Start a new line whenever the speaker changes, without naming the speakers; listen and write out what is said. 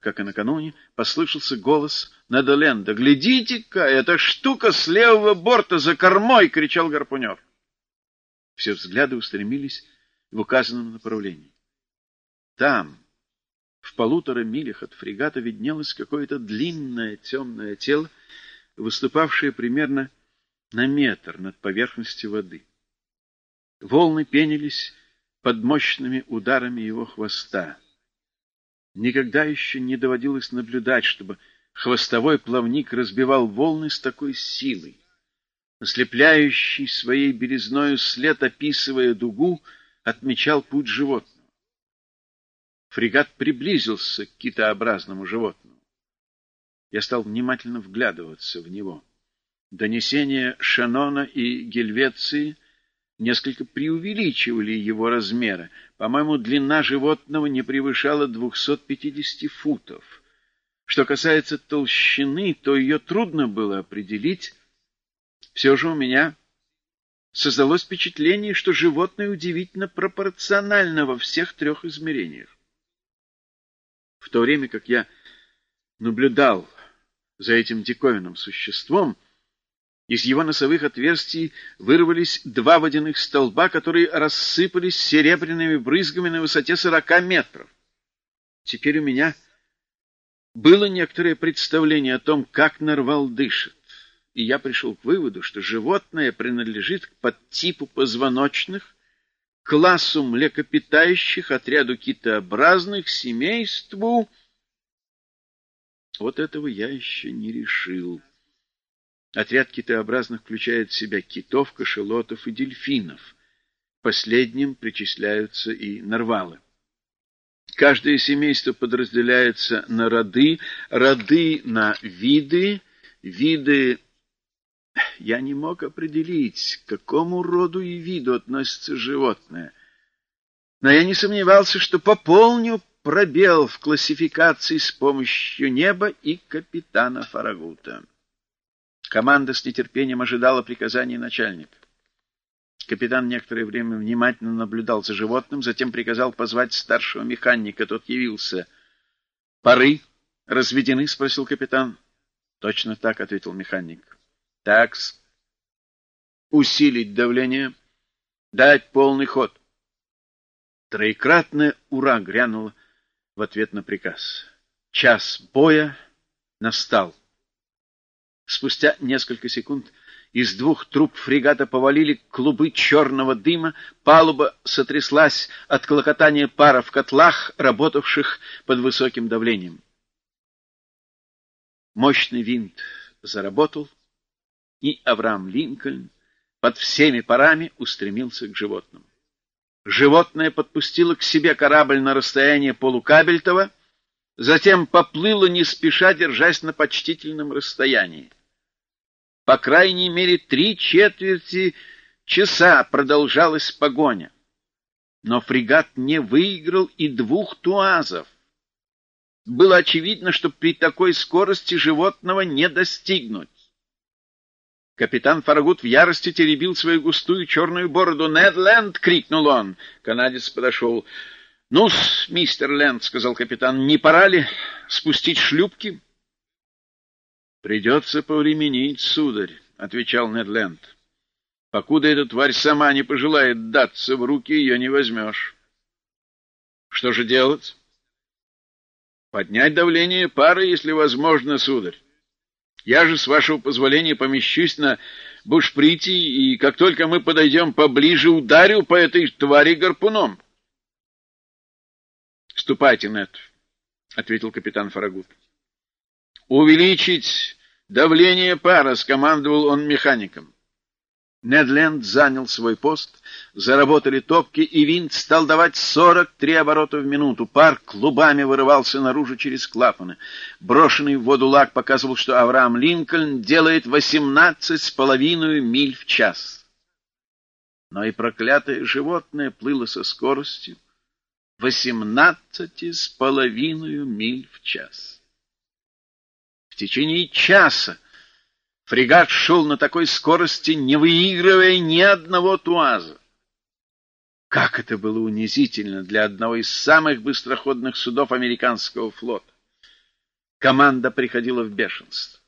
как и накануне, послышался голос Недоленда. «Глядите-ка, эта штука с левого борта за кормой!» — кричал Гарпунер. Все взгляды устремились в указанном направлении. Там, в полутора милях от фрегата, виднелось какое-то длинное темное тело, выступавшее примерно на метр над поверхностью воды. Волны пенились под мощными ударами его хвоста. Никогда еще не доводилось наблюдать, чтобы хвостовой плавник разбивал волны с такой силой. Ослепляющий своей березною след, описывая дугу, отмечал путь животного. Фрегат приблизился к китообразному животному. Я стал внимательно вглядываться в него. Донесения Шанона и Гельвеции несколько преувеличивали его размеры. По-моему, длина животного не превышала 250 футов. Что касается толщины, то ее трудно было определить. Все же у меня создалось впечатление, что животное удивительно пропорционально во всех трех измерениях. В то время как я наблюдал за этим диковинным существом, из его носовых отверстий вырвались два водяных столба, которые рассыпались серебряными брызгами на высоте сорока метров. Теперь у меня было некоторое представление о том, как нарвал дышит, и я пришел к выводу, что животное принадлежит к подтипу позвоночных, классу млекопитающих, отряду китообразных, семейству... Вот этого я еще не решил. Отряд китообразных включает в себя китов, кошелотов и дельфинов. Последним причисляются и нарвалы. Каждое семейство подразделяется на роды, роды на виды, виды... Я не мог определить, к какому роду и виду относится животное. Но я не сомневался, что пополню пробел в классификации с помощью неба и капитана Фарагута. Команда с нетерпением ожидала приказаний начальника. Капитан некоторое время внимательно наблюдал за животным, затем приказал позвать старшего механика. Тот явился. — Пары разведены? — спросил капитан. — Точно так, — ответил механик. — Такс. Усилить давление. Дать полный ход. Троекратное «Ура!» грянуло в ответ на приказ. Час боя настал. Спустя несколько секунд из двух труб фрегата повалили клубы черного дыма, палуба сотряслась от клокотания пара в котлах, работавших под высоким давлением. Мощный винт заработал, и Авраам Линкольн под всеми парами устремился к животному. Животное подпустило к себе корабль на расстояние полукабельтова, затем поплыло не спеша, держась на почтительном расстоянии. По крайней мере, три четверти часа продолжалась погоня. Но фрегат не выиграл и двух туазов. Было очевидно, что при такой скорости животного не достигнуть. Капитан Фарагут в ярости теребил свою густую черную бороду. «Нед Ленд!» — крикнул он. Канадец подошел. «Ну-с, мистер Ленд», — сказал капитан, — «не пора ли спустить шлюпки?» Придется повременить, сударь, — отвечал Недленд. Покуда эта тварь сама не пожелает даться в руки, ее не возьмешь. Что же делать? Поднять давление пары, если возможно, сударь. Я же, с вашего позволения, помещусь на бушприте, и как только мы подойдем поближе, ударю по этой твари гарпуном. — Ступайте, Нед, — ответил капитан Фарагут. «Увеличить давление пара!» — скомандовал он механиком. Недленд занял свой пост, заработали топки, и винт стал давать сорок три оборота в минуту. Пар клубами вырывался наружу через клапаны. Брошенный в воду лак показывал, что Авраам Линкольн делает восемнадцать с половиной миль в час. Но и проклятое животное плыло со скоростью восемнадцати с половиной миль в час течение часа фрегат шел на такой скорости, не выигрывая ни одного туаза. Как это было унизительно для одного из самых быстроходных судов американского флота! Команда приходила в бешенство.